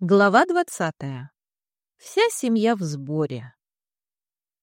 Глава двадцатая. Вся семья в сборе.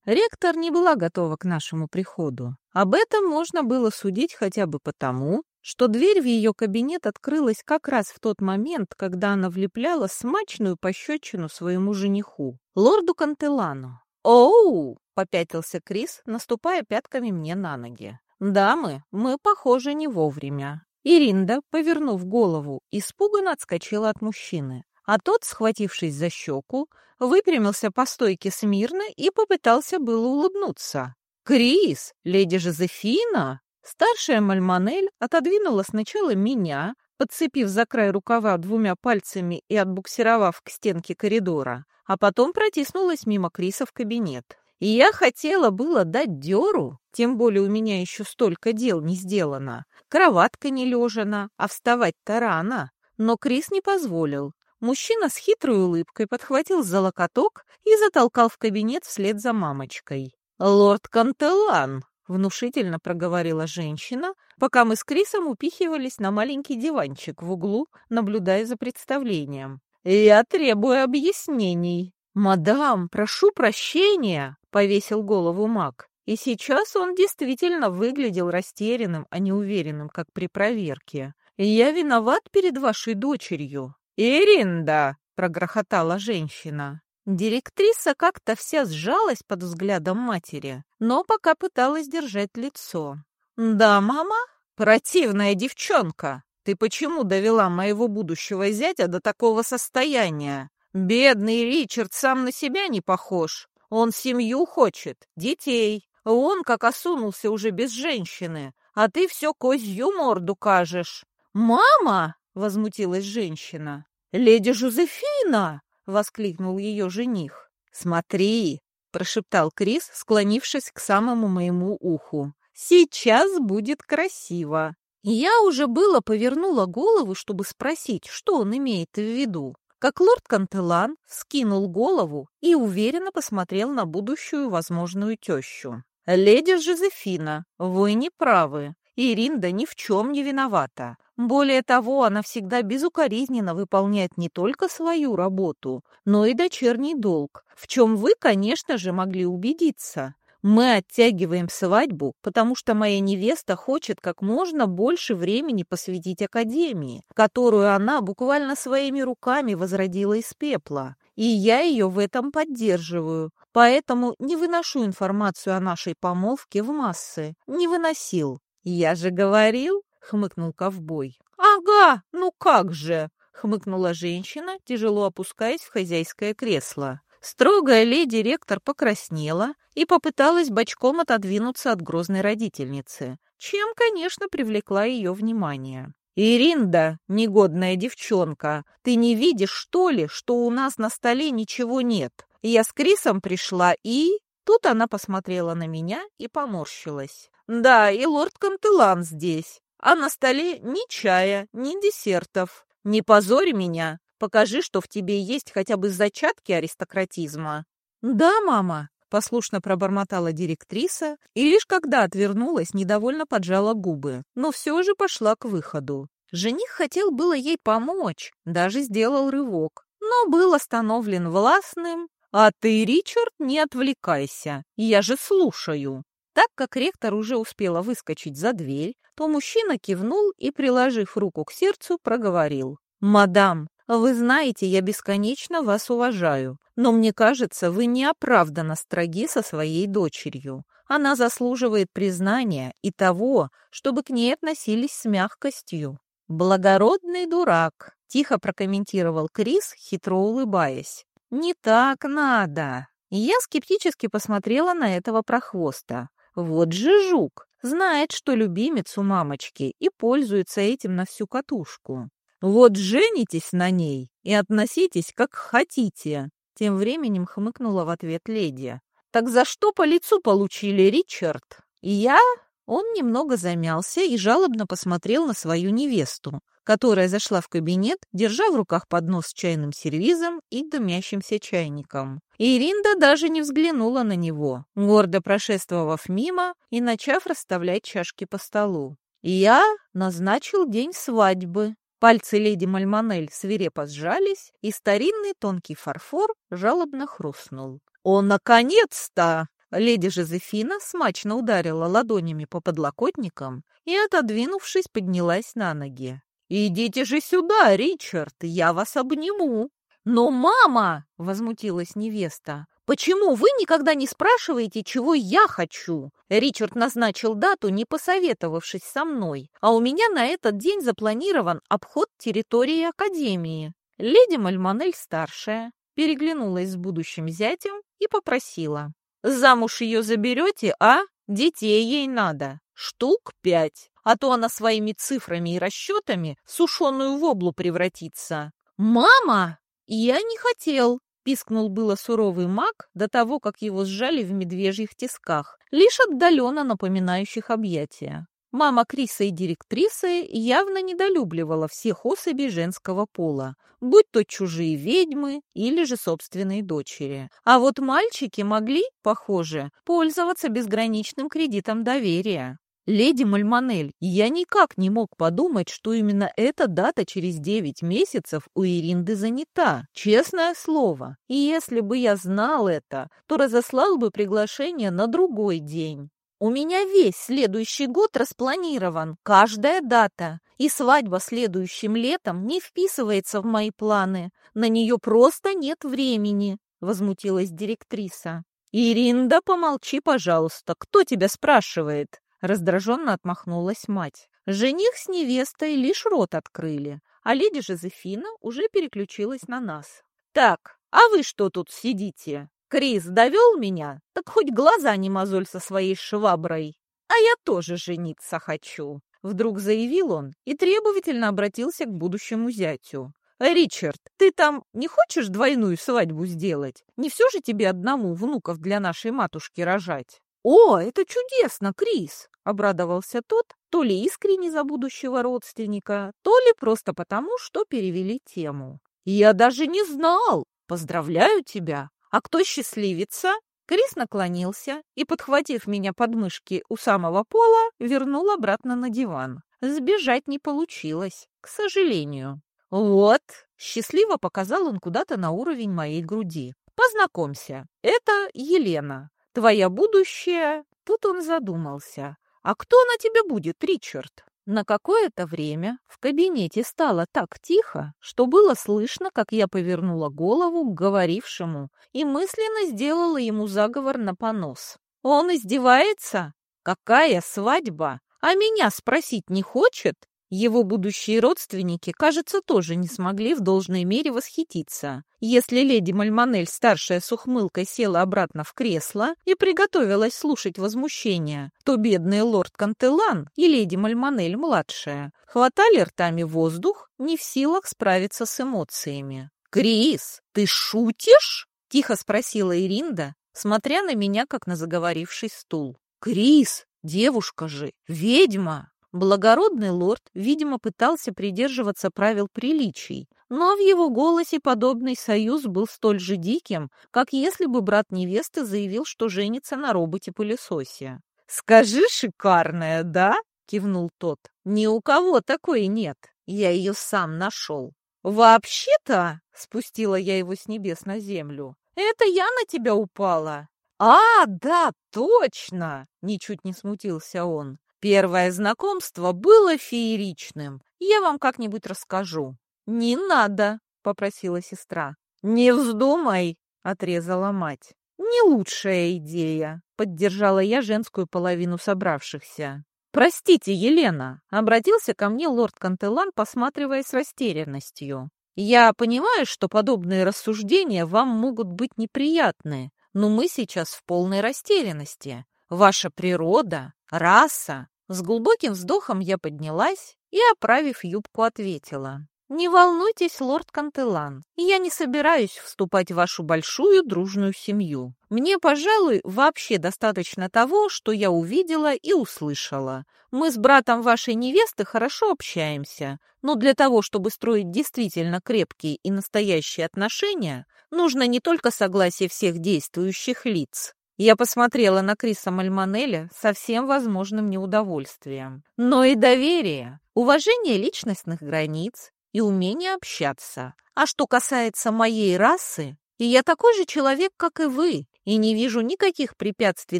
Ректор не была готова к нашему приходу. Об этом можно было судить хотя бы потому, что дверь в ее кабинет открылась как раз в тот момент, когда она влепляла смачную пощечину своему жениху, лорду Кантелану. «Оу!» — попятился Крис, наступая пятками мне на ноги. «Дамы, мы, похоже, не вовремя». Иринда, повернув голову, испуганно отскочила от мужчины а тот, схватившись за щеку, выпрямился по стойке смирно и попытался было улыбнуться. «Крис, леди Жозефина!» Старшая Мальманель отодвинула сначала меня, подцепив за край рукава двумя пальцами и отбуксировав к стенке коридора, а потом протиснулась мимо Криса в кабинет. И я хотела было дать дёру, тем более у меня еще столько дел не сделано. Кроватка не лежана, а вставать-то рано. Но Крис не позволил, Мужчина с хитрой улыбкой подхватил за локоток и затолкал в кабинет вслед за мамочкой. «Лорд Кантелан!» — внушительно проговорила женщина, пока мы с Крисом упихивались на маленький диванчик в углу, наблюдая за представлением. «Я требую объяснений». «Мадам, прошу прощения!» — повесил голову маг. И сейчас он действительно выглядел растерянным, а не уверенным, как при проверке. «Я виноват перед вашей дочерью. «Иринда!» — прогрохотала женщина. Директриса как-то вся сжалась под взглядом матери, но пока пыталась держать лицо. «Да, мама? Противная девчонка! Ты почему довела моего будущего зятя до такого состояния? Бедный Ричард сам на себя не похож. Он семью хочет, детей. Он как осунулся уже без женщины, а ты все козью морду кажешь. «Мама!» — возмутилась женщина. «Леди Жозефина!» — воскликнул ее жених. «Смотри!» — прошептал Крис, склонившись к самому моему уху. «Сейчас будет красиво!» Я уже было повернула голову, чтобы спросить, что он имеет в виду, как лорд Кантелан скинул голову и уверенно посмотрел на будущую возможную тещу. «Леди Жозефина, вы не правы. Иринда ни в чем не виновата. Более того, она всегда безукоризненно выполняет не только свою работу, но и дочерний долг, в чем вы, конечно же, могли убедиться. Мы оттягиваем свадьбу, потому что моя невеста хочет как можно больше времени посвятить Академии, которую она буквально своими руками возродила из пепла. И я ее в этом поддерживаю, поэтому не выношу информацию о нашей помолвке в массы. Не выносил. Я же говорил, — хмыкнул ковбой. «Ага, ну как же!» — хмыкнула женщина, тяжело опускаясь в хозяйское кресло. Строгая леди-ректор покраснела и попыталась бочком отодвинуться от грозной родительницы, чем, конечно, привлекла ее внимание. «Иринда, негодная девчонка, ты не видишь, что ли, что у нас на столе ничего нет? Я с Крисом пришла и...» Тут она посмотрела на меня и поморщилась. «Да, и лорд Кантелан здесь а на столе ни чая, ни десертов. Не позорь меня, покажи, что в тебе есть хотя бы зачатки аристократизма». «Да, мама», — послушно пробормотала директриса, и лишь когда отвернулась, недовольно поджала губы, но все же пошла к выходу. Жених хотел было ей помочь, даже сделал рывок, но был остановлен властным. «А ты, Ричард, не отвлекайся, я же слушаю». Так как ректор уже успела выскочить за дверь, то мужчина кивнул и, приложив руку к сердцу, проговорил. «Мадам, вы знаете, я бесконечно вас уважаю, но мне кажется, вы неоправданно строги со своей дочерью. Она заслуживает признания и того, чтобы к ней относились с мягкостью». «Благородный дурак», — тихо прокомментировал Крис, хитро улыбаясь. «Не так надо». Я скептически посмотрела на этого прохвоста. Вот же жук! Знает, что любимец у мамочки и пользуется этим на всю катушку. Вот женитесь на ней и относитесь как хотите. Тем временем хмыкнула в ответ леди. Так за что по лицу получили, Ричард? Я? Он немного замялся и жалобно посмотрел на свою невесту, которая зашла в кабинет, держа в руках поднос с чайным сервизом и дымящимся чайником. Иринда даже не взглянула на него, гордо прошествовав мимо и начав расставлять чашки по столу. «Я назначил день свадьбы», — Пальцы леди Мальмонель свирепо сжались, и старинный тонкий фарфор жалобно хрустнул. «О, наконец-то!» Леди Жозефина смачно ударила ладонями по подлокотникам и, отодвинувшись, поднялась на ноги. «Идите же сюда, Ричард, я вас обниму!» «Но, мама!» — возмутилась невеста. «Почему вы никогда не спрашиваете, чего я хочу?» Ричард назначил дату, не посоветовавшись со мной, а у меня на этот день запланирован обход территории Академии. Леди Мальмонель-старшая переглянулась с будущим зятем и попросила. «Замуж ее заберете, а? Детей ей надо. Штук пять. А то она своими цифрами и расчетами сушеную воблу превратится». «Мама!» «Я не хотел!» — пискнул было суровый маг до того, как его сжали в медвежьих тисках, лишь отдаленно напоминающих объятия. Мама Криса и директрисы явно недолюбливала всех особей женского пола, будь то чужие ведьмы или же собственные дочери. А вот мальчики могли, похоже, пользоваться безграничным кредитом доверия. Леди Мальмонель, я никак не мог подумать, что именно эта дата через девять месяцев у Иринды занята. Честное слово. И если бы я знал это, то разослал бы приглашение на другой день. У меня весь следующий год распланирован, каждая дата. И свадьба следующим летом не вписывается в мои планы. На нее просто нет времени, возмутилась директриса. «Иринда, помолчи, пожалуйста. Кто тебя спрашивает?» Раздраженно отмахнулась мать. Жених с невестой лишь рот открыли, а леди Жозефина уже переключилась на нас. «Так, а вы что тут сидите? Крис довел меня? Так хоть глаза не мозоль со своей шваброй. А я тоже жениться хочу!» Вдруг заявил он и требовательно обратился к будущему зятю. «Ричард, ты там не хочешь двойную свадьбу сделать? Не все же тебе одному внуков для нашей матушки рожать?» «О, это чудесно, Крис!» — обрадовался тот, то ли искренне за будущего родственника, то ли просто потому, что перевели тему. «Я даже не знал! Поздравляю тебя! А кто счастливится?» Крис наклонился и, подхватив меня под мышки у самого пола, вернул обратно на диван. Сбежать не получилось, к сожалению. «Вот!» — счастливо показал он куда-то на уровень моей груди. «Познакомься, это Елена, Твоя будущее...» Тут он задумался. «А кто на тебе будет, Ричард?» На какое-то время в кабинете стало так тихо, что было слышно, как я повернула голову к говорившему и мысленно сделала ему заговор на понос. «Он издевается? Какая свадьба? А меня спросить не хочет?» Его будущие родственники, кажется, тоже не смогли в должной мере восхититься. Если леди Мальмонель, старшая с ухмылкой, села обратно в кресло и приготовилась слушать возмущение, то бедный лорд Кантелан и леди Мальмонель, младшая, хватали ртами воздух, не в силах справиться с эмоциями. «Крис, ты шутишь?» — тихо спросила Иринда, смотря на меня, как на заговоривший стул. «Крис, девушка же, ведьма!» Благородный лорд, видимо, пытался придерживаться правил приличий, но в его голосе подобный союз был столь же диким, как если бы брат невесты заявил, что женится на роботе-пылесосе. «Скажи, шикарная, да?» — кивнул тот. «Ни у кого такой нет. Я ее сам нашел». «Вообще-то», — спустила я его с небес на землю, — «это я на тебя упала». «А, да, точно!» — ничуть не смутился он. Первое знакомство было фееричным. Я вам как-нибудь расскажу. Не надо, попросила сестра. Не вздумай, отрезала мать. Не лучшая идея, поддержала я женскую половину собравшихся. «Простите, Елена», — обратился ко мне лорд Кантелан, посматривая с растерянностью. «Я понимаю, что подобные рассуждения вам могут быть неприятны, но мы сейчас в полной растерянности. Ваша природа, раса, с глубоким вздохом я поднялась и, оправив юбку, ответила. «Не волнуйтесь, лорд Кантелан, я не собираюсь вступать в вашу большую дружную семью. Мне, пожалуй, вообще достаточно того, что я увидела и услышала. Мы с братом вашей невесты хорошо общаемся, но для того, чтобы строить действительно крепкие и настоящие отношения, нужно не только согласие всех действующих лиц, я посмотрела на Криса Мальмонеля со всем возможным неудовольствием. Но и доверие. уважение личностных границ и умение общаться. А что касается моей расы, и я такой же человек, как и вы, и не вижу никаких препятствий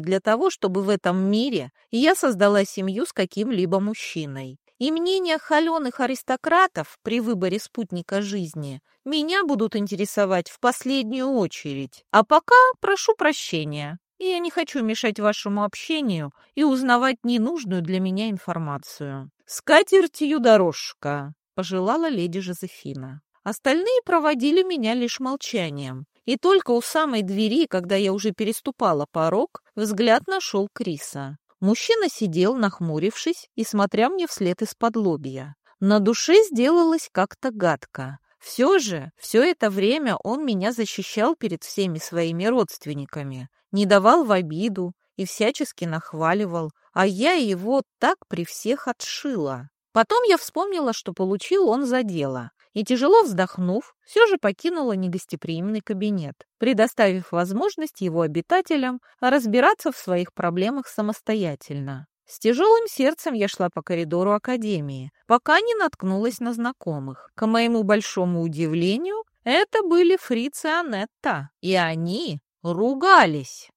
для того, чтобы в этом мире я создала семью с каким-либо мужчиной. И мнения холеных аристократов при выборе спутника жизни меня будут интересовать в последнюю очередь. А пока прошу прощения. Я не хочу мешать вашему общению и узнавать ненужную для меня информацию. «С дорожка», — пожелала леди Жозефина. Остальные проводили меня лишь молчанием. И только у самой двери, когда я уже переступала порог, взгляд нашел Криса. Мужчина сидел, нахмурившись и смотря мне вслед из-под лобья. На душе сделалось как-то гадко. Все же, все это время он меня защищал перед всеми своими родственниками, не давал в обиду и всячески нахваливал, а я его так при всех отшила. Потом я вспомнила, что получил он за дело, и, тяжело вздохнув, все же покинула негостеприимный кабинет, предоставив возможность его обитателям разбираться в своих проблемах самостоятельно. С тяжелым сердцем я шла по коридору академии, пока не наткнулась на знакомых. К моему большому удивлению, это были Фриц и Анетта, и они ругались.